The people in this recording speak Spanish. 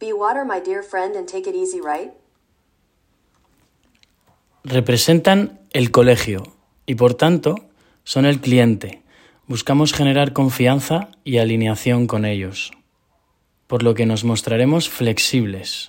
Be water, my dear friend, and take it easy, right? Representan el colegio y por tanto son el cliente. Buscamos generar confianza y alineación con ellos, por lo que nos mostraremos flexibles,